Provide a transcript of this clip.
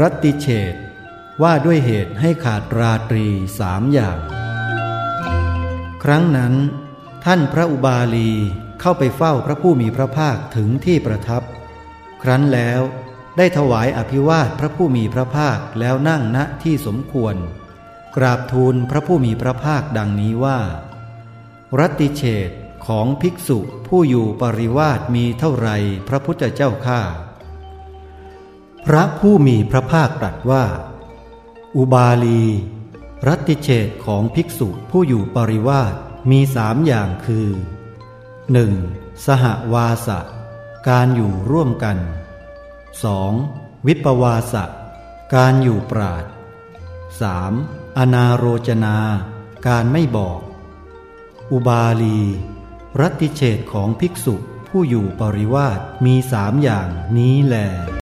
รัติเฉดว่าด้วยเหตุให้ขาดราตรีสามอย่าง ครั้งนั้น ท่านพระอุบาลีเข้าไปเฝ้าพระผู้มีพระภาคถึงที่ประทับ ครั้นแล้วได้ถวายอภิวาทพระผู้มีพระภาคแล้วนั่งณที่สมควร กราบทูลพระผู้มีพระภาคดังนี้ว่า รัตติเฉดของภิกษุผู้อยู่ปริวาสมีเท่าไรพระพุทธเจ้าข้า พระผู้มีพระภาคตรัสว่า อุบาลี รัติเฉดของภิกษุผู้อยู่ปริวาสมีสามอย่างคือ 1. สหวาสะ การอยู่ร่วมกัน 2. วิปวาสะ การอยู่ปราด 3. อนาโรจนา การไม่บอก อุบาลี รัติเฉดของภิกษุผู้อยู่ปริวาสมีสามอย่างนี้แหล